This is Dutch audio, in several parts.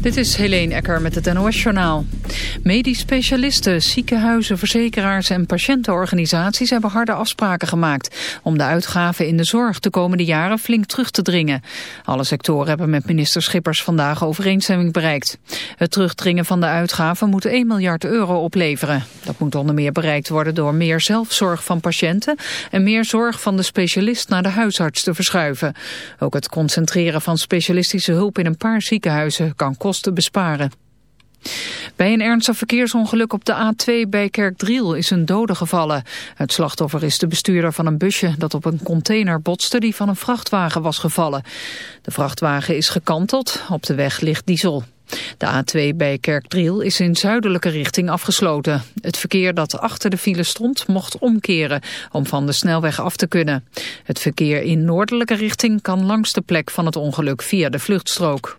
Dit is Helene Ecker met het NOS-journaal. Medisch specialisten, ziekenhuizen, verzekeraars en patiëntenorganisaties hebben harde afspraken gemaakt om de uitgaven in de zorg de komende jaren flink terug te dringen. Alle sectoren hebben met minister Schippers vandaag overeenstemming bereikt. Het terugdringen van de uitgaven moet 1 miljard euro opleveren. Dat moet onder meer bereikt worden door meer zelfzorg van patiënten en meer zorg van de specialist naar de huisarts te verschuiven. Ook het concentreren van specialistische hulp in een paar ziekenhuizen kan kosten besparen. Bij een ernstig verkeersongeluk op de A2 bij Kerkdriel is een dode gevallen. Het slachtoffer is de bestuurder van een busje dat op een container botste die van een vrachtwagen was gevallen. De vrachtwagen is gekanteld, op de weg ligt diesel. De A2 bij Kerkdriel is in zuidelijke richting afgesloten. Het verkeer dat achter de file stond mocht omkeren om van de snelweg af te kunnen. Het verkeer in noordelijke richting kan langs de plek van het ongeluk via de vluchtstrook.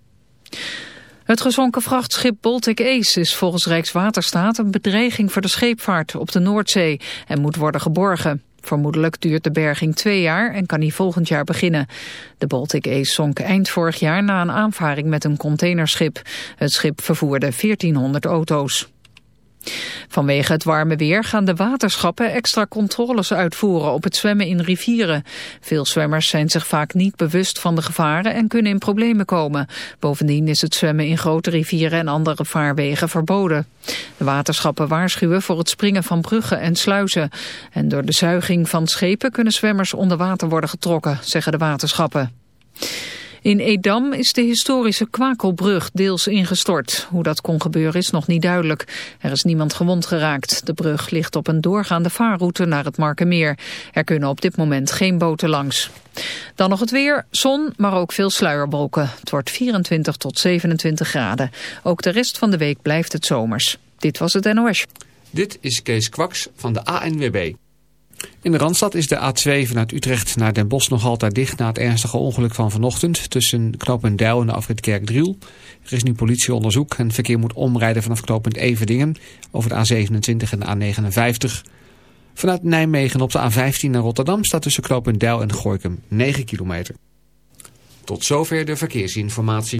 Het gezonken vrachtschip Baltic Ace is volgens Rijkswaterstaat een bedreiging voor de scheepvaart op de Noordzee en moet worden geborgen. Vermoedelijk duurt de berging twee jaar en kan die volgend jaar beginnen. De Baltic Ace zonk eind vorig jaar na een aanvaring met een containerschip. Het schip vervoerde 1400 auto's. Vanwege het warme weer gaan de waterschappen extra controles uitvoeren op het zwemmen in rivieren. Veel zwemmers zijn zich vaak niet bewust van de gevaren en kunnen in problemen komen. Bovendien is het zwemmen in grote rivieren en andere vaarwegen verboden. De waterschappen waarschuwen voor het springen van bruggen en sluizen. En door de zuiging van schepen kunnen zwemmers onder water worden getrokken, zeggen de waterschappen. In Edam is de historische Kwakelbrug deels ingestort. Hoe dat kon gebeuren is nog niet duidelijk. Er is niemand gewond geraakt. De brug ligt op een doorgaande vaarroute naar het Markenmeer. Er kunnen op dit moment geen boten langs. Dan nog het weer, zon, maar ook veel sluierbrokken. Het wordt 24 tot 27 graden. Ook de rest van de week blijft het zomers. Dit was het NOS. Dit is Kees Kwaks van de ANWB. In de Randstad is de A2 vanuit Utrecht naar Den Bosch nog altijd dicht... na het ernstige ongeluk van vanochtend tussen knooppunt en de afrit Kerkdriel. Er is nu politieonderzoek en verkeer moet omrijden vanaf knooppunt Everdingen... over de A27 en de A59. Vanuit Nijmegen op de A15 naar Rotterdam staat tussen knooppunt en Gooikum 9 kilometer. Tot zover de verkeersinformatie.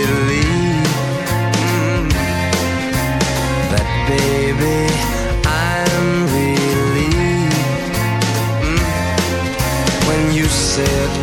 said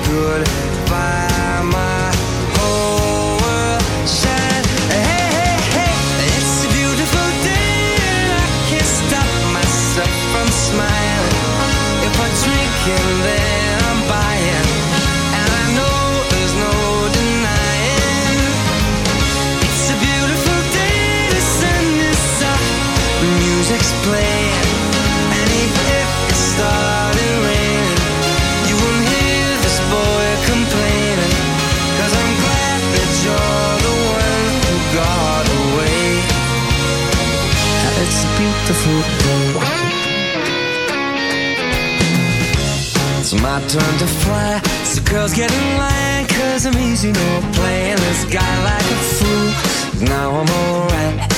turn to fly. So girls get in line, cause I'm easy, no playing this guy like a fool. Now I'm alright.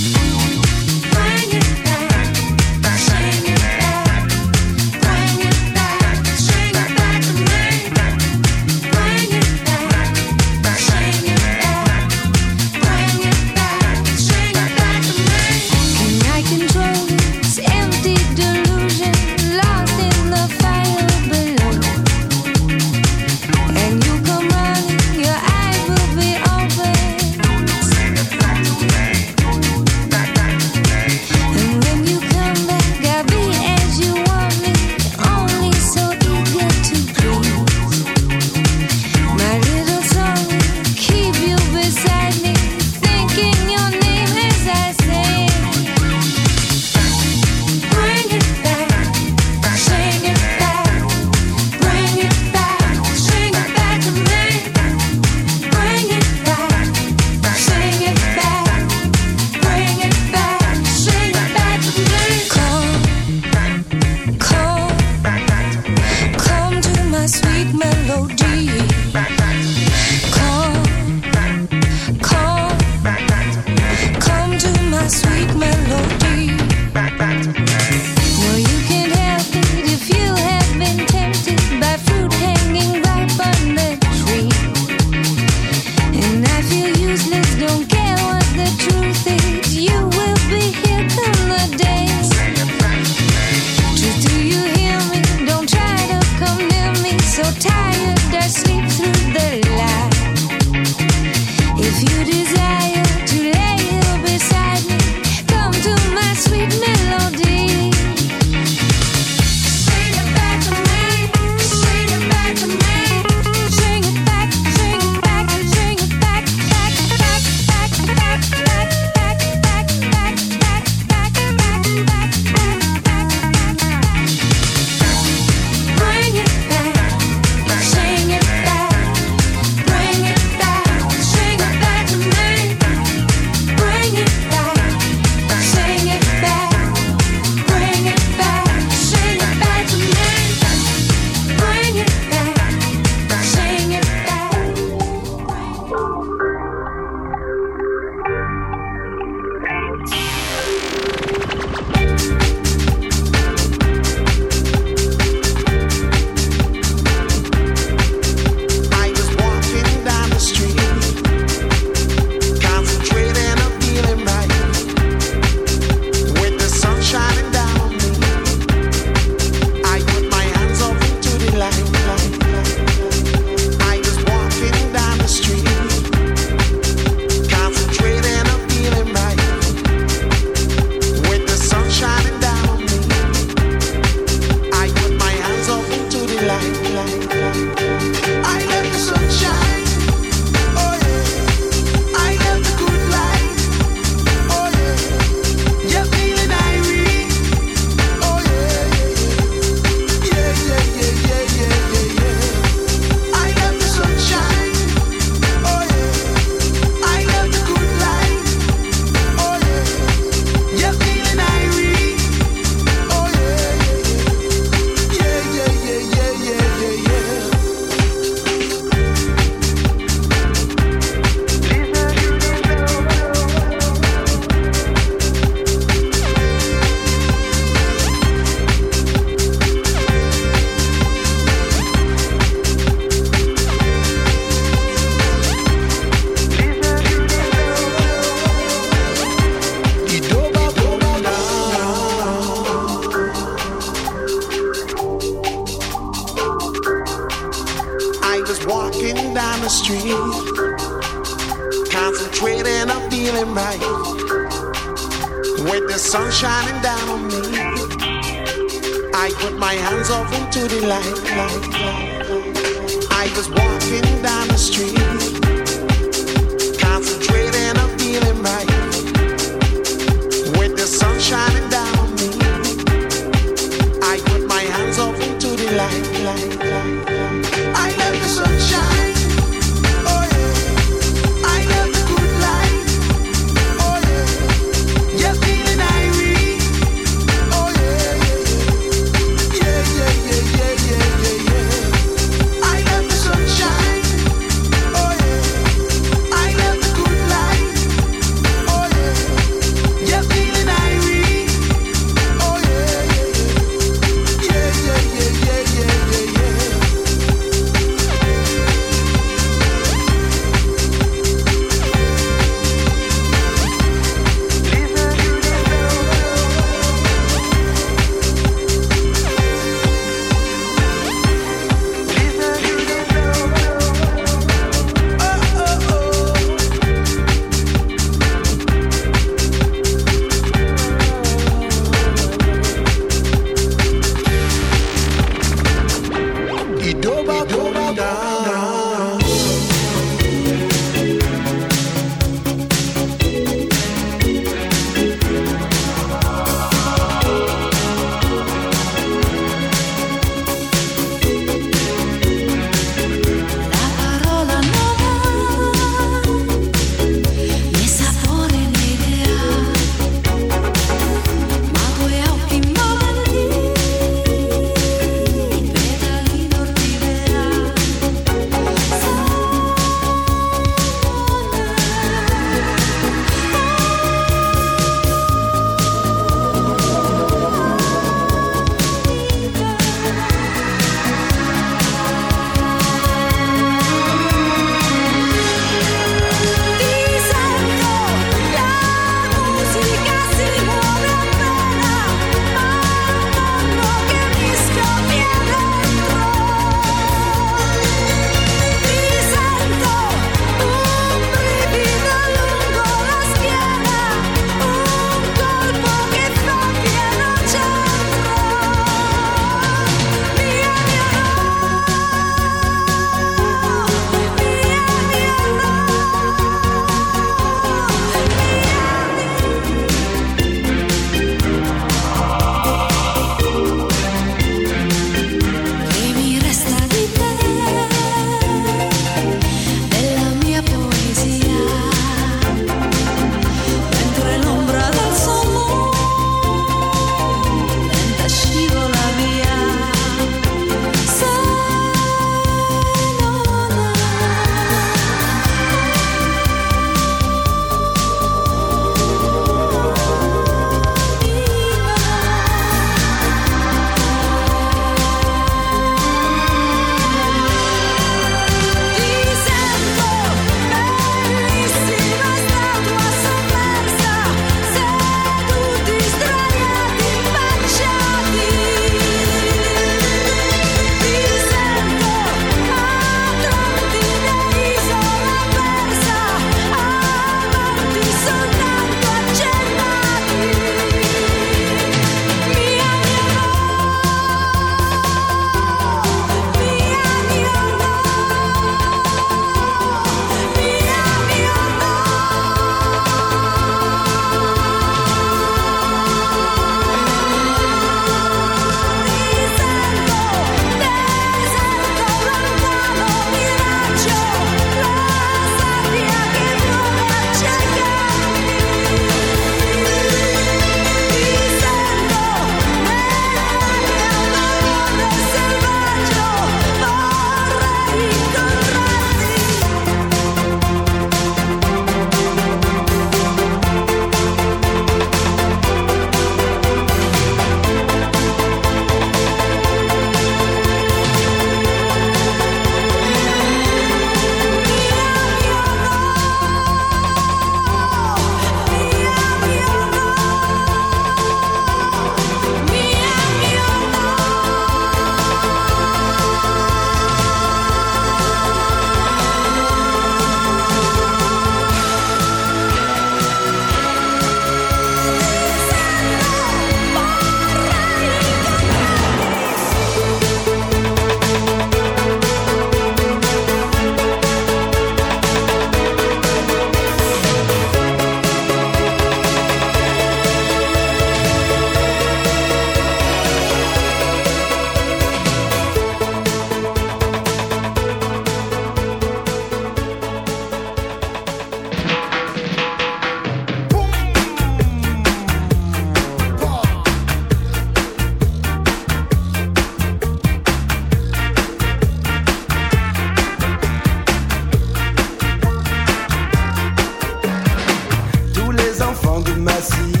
assim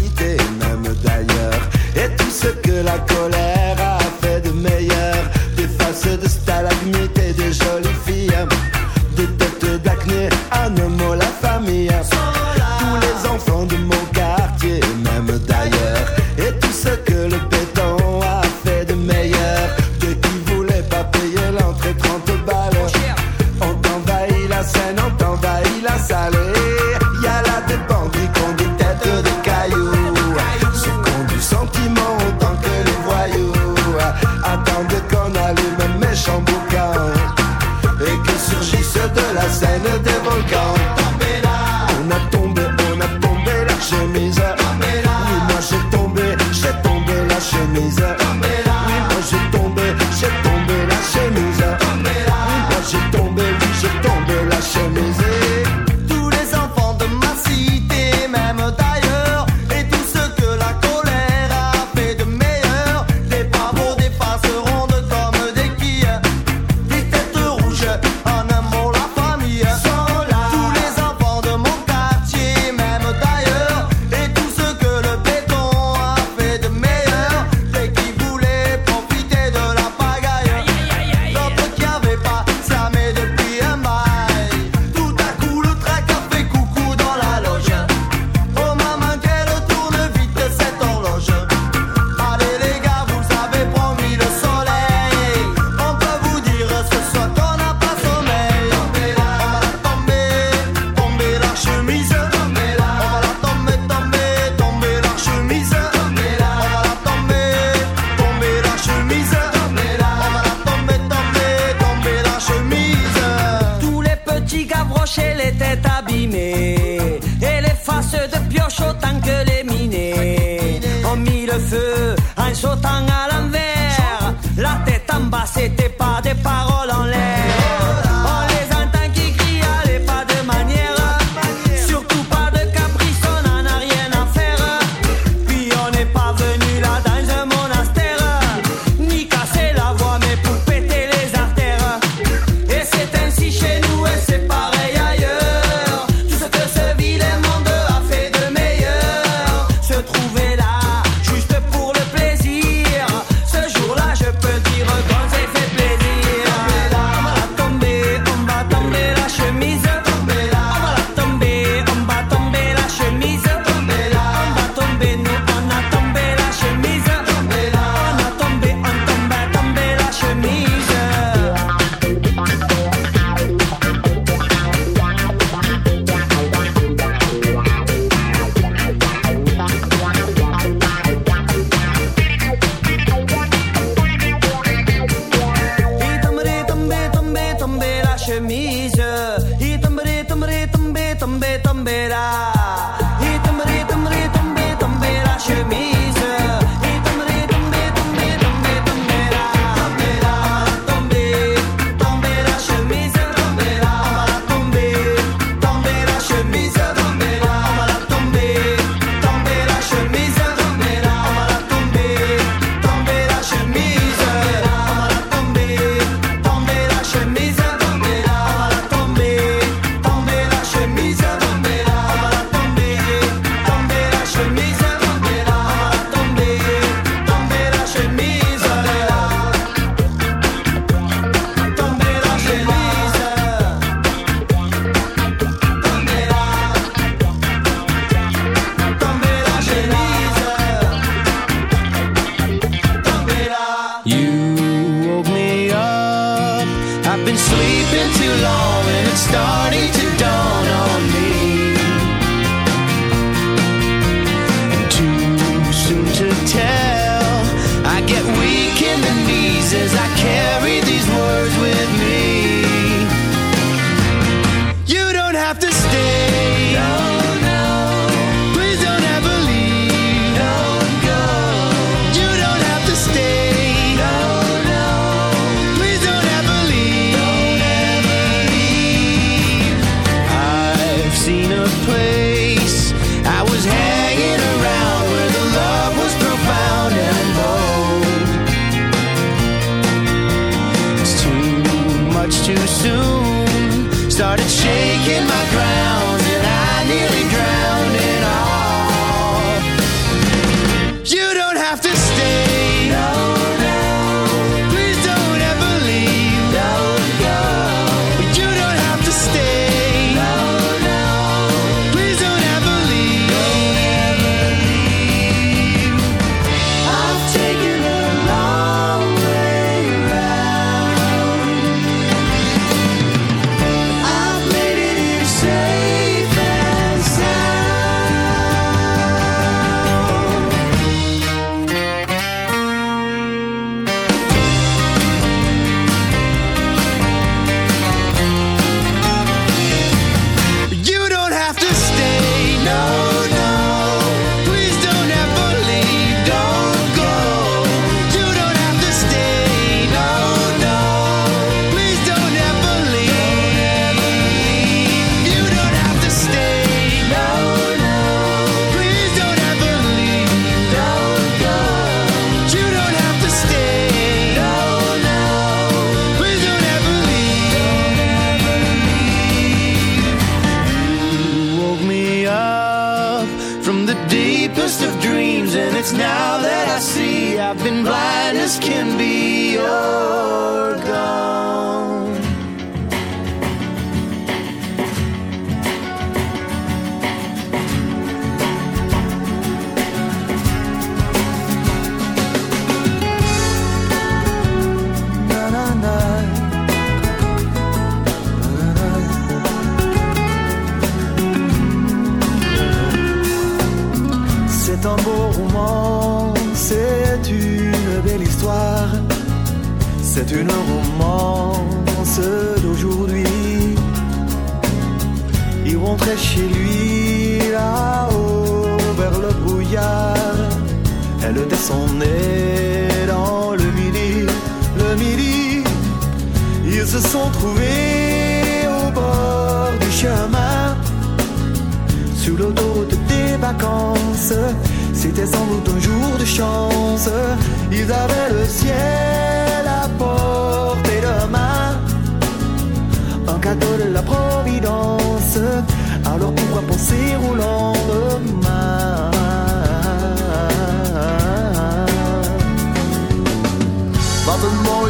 c'était pas des paroles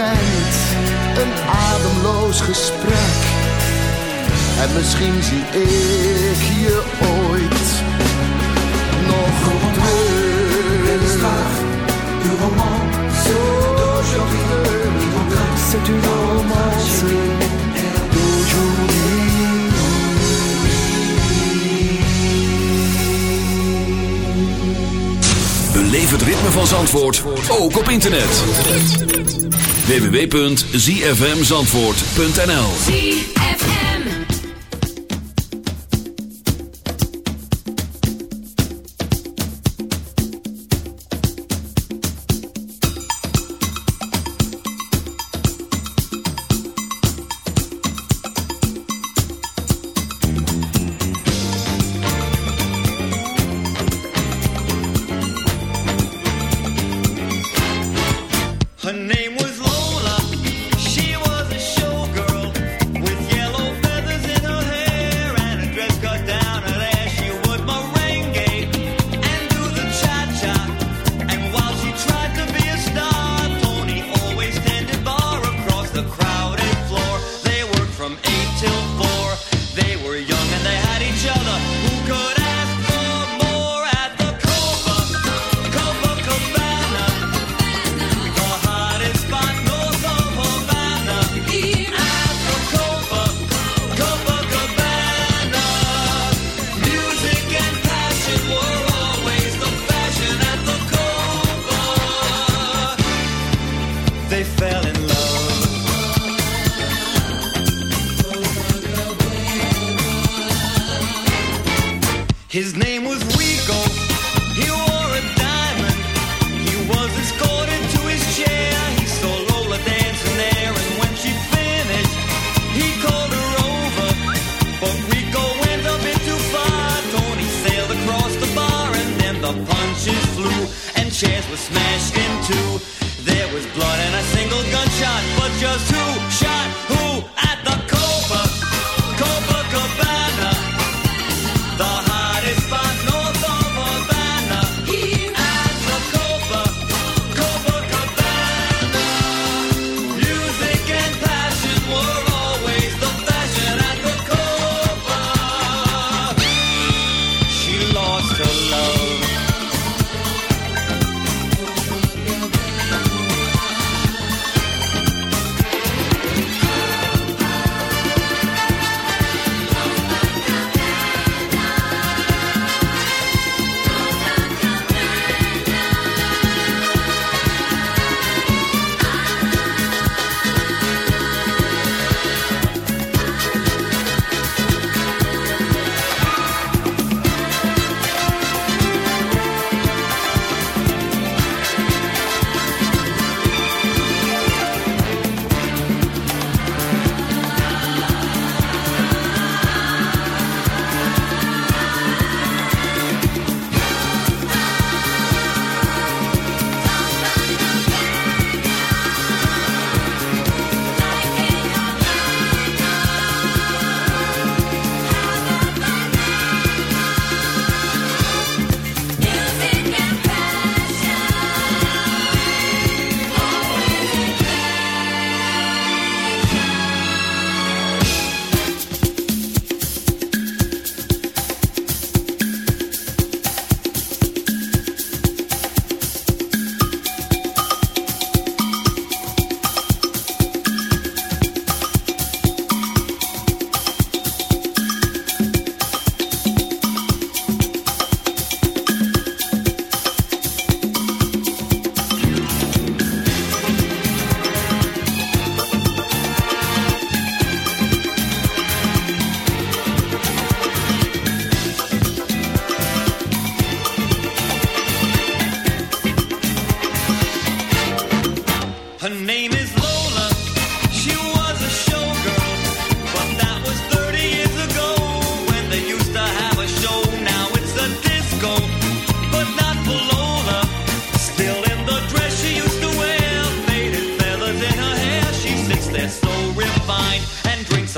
moment, een ademloos gesprek. En misschien zie ik je ooit nog terug. Du d'aujourd'hui, C'est une romance d'aujourd'hui. Beleef het ritme van Zandvoort, ook op internet. www.zfmzandvoort.nl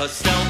touchdown.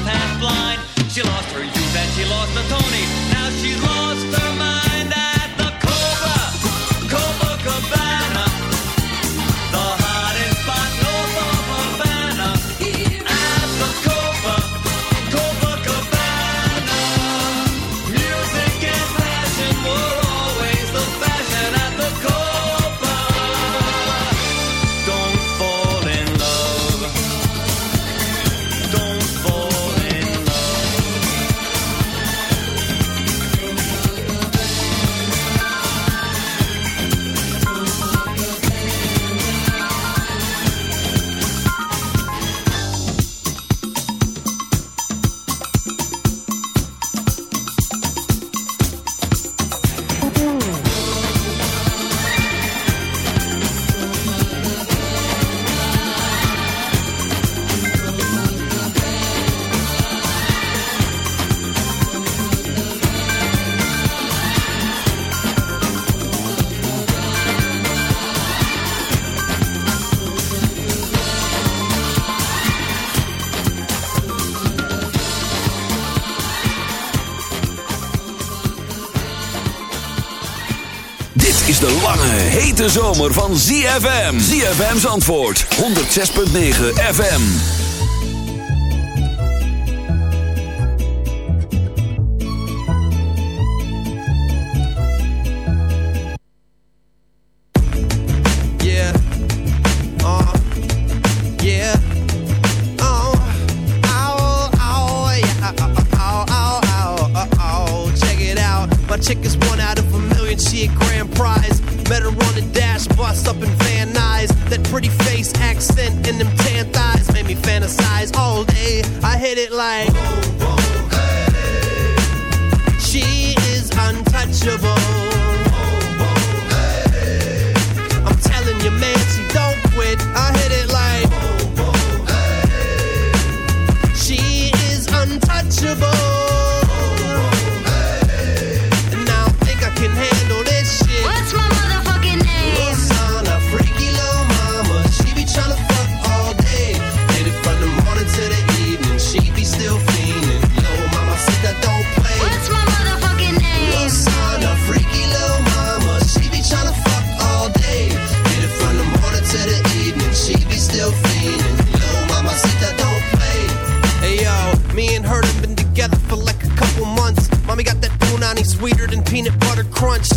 hete zomer van ZFM. ZFM's antwoord 106.9 FM. Yeah. Uh. Yeah. Oh. Ow. Ow. Yeah. Uh, uh, ow. Ow. Ow. Uh, ow. Check it out. My chick is one out of a million. She a dress up in van Nuys, That pretty face, accent, and them tan thighs made me fantasize all day. I hit it like. Oh, oh, hey. She is untouchable crunch.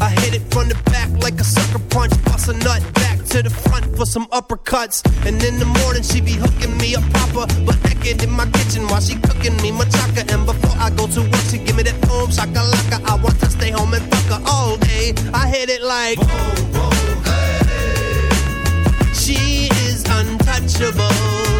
I hit it from the back like a sucker punch. Bust a nut back to the front for some uppercuts. And in the morning she be hooking me up proper, but naked in my kitchen while she cooking me machaca. And before I go to work, she give me that boom shakalaka. I want to stay home and fuck her all day. I hit it like. She is untouchable.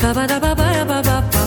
Steps in the morning, and two steps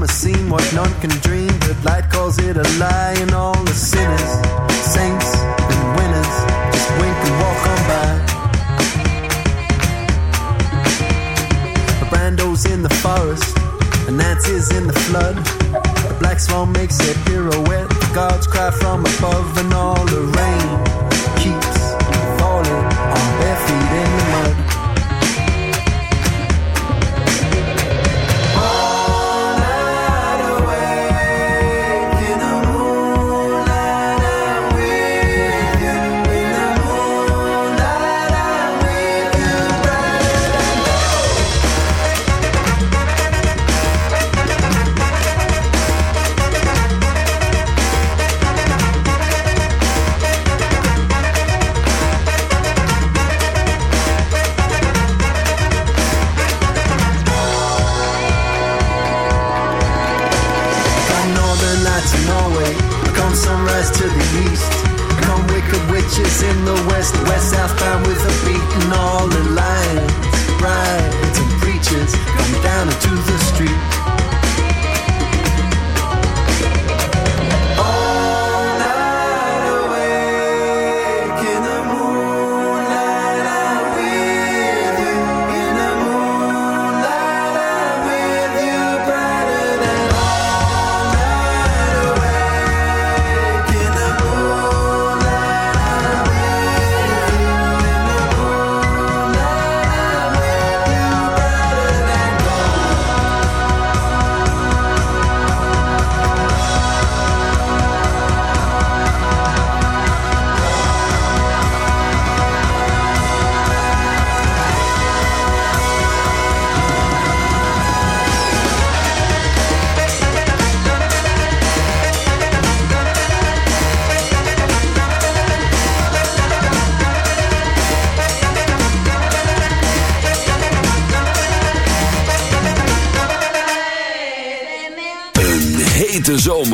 The summer scene, what none can dream, but light calls it a lie, and all the sinners, saints, and winners just wink and walk on by. The Brando's in the forest, and Nancy's in the flood. The black swan makes a pirouette. The gods cry from above, and all the rain keeps